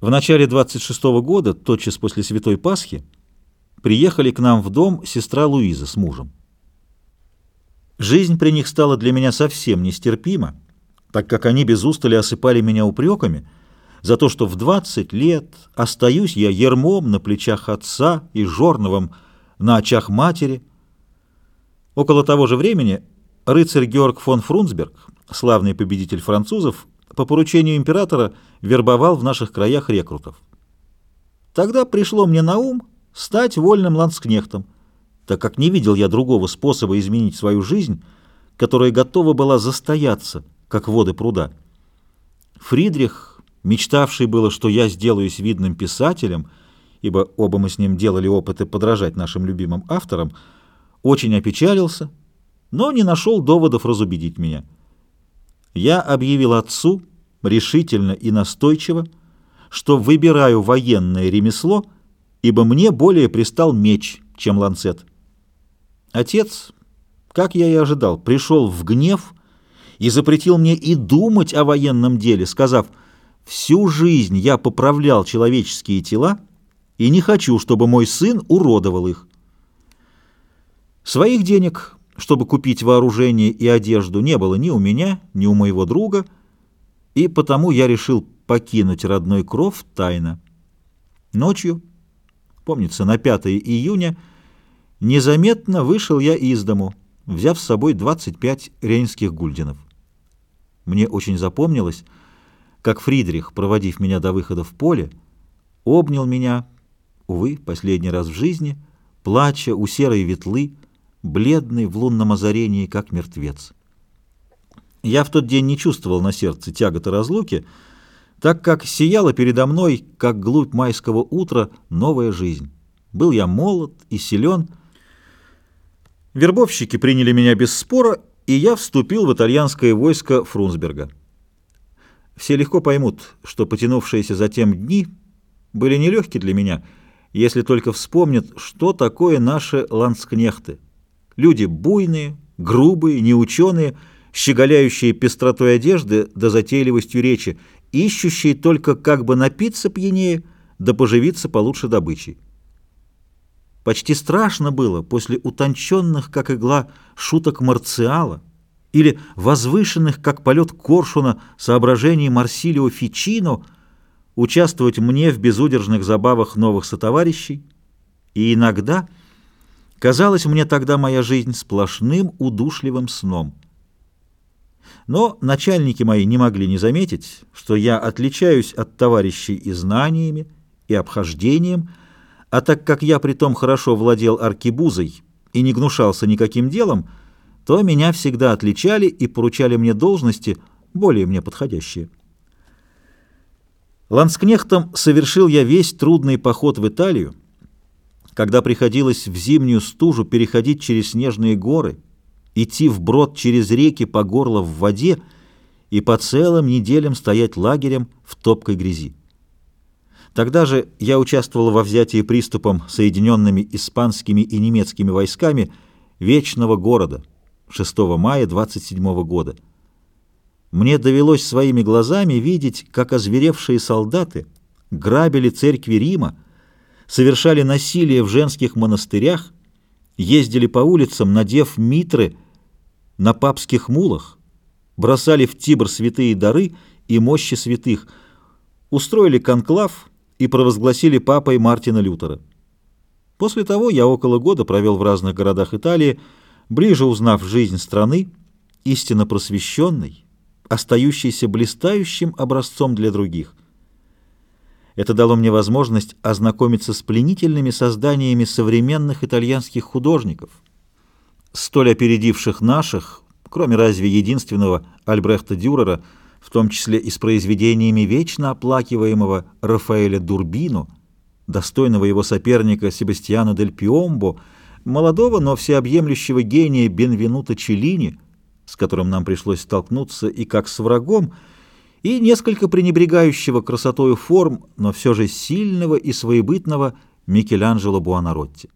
В начале 26 -го года, тотчас после Святой Пасхи, приехали к нам в дом сестра Луиза с мужем. Жизнь при них стала для меня совсем нестерпима, так как они без устали осыпали меня упреками за то, что в 20 лет остаюсь я ермом на плечах отца и жорновым на очах матери. Около того же времени рыцарь Георг фон Фрунсберг, славный победитель французов, по поручению императора вербовал в наших краях рекрутов. Тогда пришло мне на ум стать вольным ланскнехтом, так как не видел я другого способа изменить свою жизнь, которая готова была застояться, как воды пруда. Фридрих, мечтавший было, что я сделаюсь видным писателем, ибо оба мы с ним делали опыты подражать нашим любимым авторам, очень опечалился, но не нашел доводов разубедить меня. Я объявил отцу решительно и настойчиво, что выбираю военное ремесло, ибо мне более пристал меч, чем ланцет. Отец, как я и ожидал, пришел в гнев и запретил мне и думать о военном деле, сказав, «Всю жизнь я поправлял человеческие тела и не хочу, чтобы мой сын уродовал их». Своих денег чтобы купить вооружение и одежду, не было ни у меня, ни у моего друга, и потому я решил покинуть родной кров тайно. Ночью, помнится, на 5 июня, незаметно вышел я из дому, взяв с собой 25 рейнских гульденов. Мне очень запомнилось, как Фридрих, проводив меня до выхода в поле, обнял меня, увы, последний раз в жизни, плача у серой ветлы, бледный в лунном озарении, как мертвец. Я в тот день не чувствовал на сердце тяготы разлуки, так как сияла передо мной, как глубь майского утра, новая жизнь. Был я молод и силен. Вербовщики приняли меня без спора, и я вступил в итальянское войско Фрунсберга. Все легко поймут, что потянувшиеся затем дни были нелегкие для меня, если только вспомнят, что такое наши ланскнехты — Люди буйные, грубые, неученые, щеголяющие пестротой одежды да затейливостью речи, ищущие только как бы напиться пьянее, да поживиться получше добычей. Почти страшно было после утонченных, как игла, шуток Марциала или возвышенных, как полет коршуна, соображений Марсилио Фичино участвовать мне в безудержных забавах новых сотоварищей и иногда – Казалось мне тогда моя жизнь сплошным удушливым сном. Но начальники мои не могли не заметить, что я отличаюсь от товарищей и знаниями, и обхождением, а так как я притом хорошо владел аркебузой и не гнушался никаким делом, то меня всегда отличали и поручали мне должности, более мне подходящие. Ланскнехтом совершил я весь трудный поход в Италию, когда приходилось в зимнюю стужу переходить через снежные горы, идти вброд через реки по горло в воде и по целым неделям стоять лагерем в топкой грязи. Тогда же я участвовал во взятии приступом соединенными испанскими и немецкими войсками Вечного города 6 мая 27 года. Мне довелось своими глазами видеть, как озверевшие солдаты грабили церкви Рима, совершали насилие в женских монастырях, ездили по улицам, надев митры на папских мулах, бросали в Тибр святые дары и мощи святых, устроили конклав и провозгласили папой Мартина Лютера. После того я около года провел в разных городах Италии, ближе узнав жизнь страны, истинно просвещенной, остающейся блистающим образцом для других. Это дало мне возможность ознакомиться с пленительными созданиями современных итальянских художников, столь опередивших наших, кроме разве единственного Альбрехта Дюрера, в том числе и с произведениями вечно оплакиваемого Рафаэля Дурбино, достойного его соперника Себастьяна дель Пиомбо, молодого, но всеобъемлющего гения Бенвенута Челлини, с которым нам пришлось столкнуться и как с врагом, и несколько пренебрегающего красотою форм, но все же сильного и своебытного Микеланджело Буонаротти.